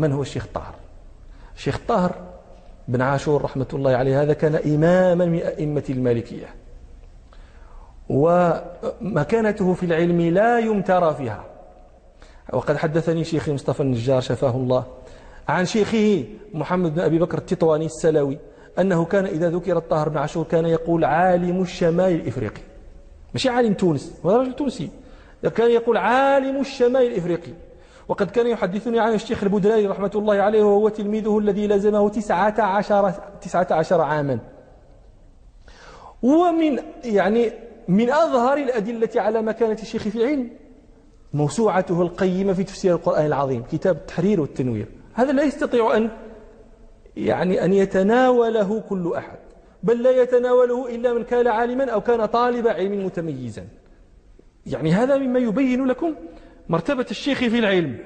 من هو الشيخ الطاهر الشيخ الطاهر بن عاشور رحمة الله عليه هذا كان إماما من أئمة المالكية. ومكانته في العلم لا يمترى فيها. وقد حدثني شيخي مصطفى النجار شفاه الله عن شيخه محمد بن أبي بكر التطواني السلوي أنه كان إذا ذكر الطاهر بن عاشور كان يقول عالم الشمال الإفريقي. ماشي عالم تونس هذا رجل تونسي. كان يقول عالم الشمال الإفريقي. وقد كان يحدثني عن الشيخ البدراني رحمة الله عليه وهو تلميذه الذي لزمه تسعة عشر, تسعة عشر عاما. ومن يعني من أظهر الأدلة على مكانة الشيخ في العلم موسوعته القيمة في تفسير القرآن العظيم كتاب التحرير والتنوير. هذا لا يستطيع أن يعني أن يتناوله كل أحد بل لا يتناوله إلا من كان عالما أو كان طالب علم متميزا. يعني هذا مما يبين لكم مرتبة الشيخ في العلم.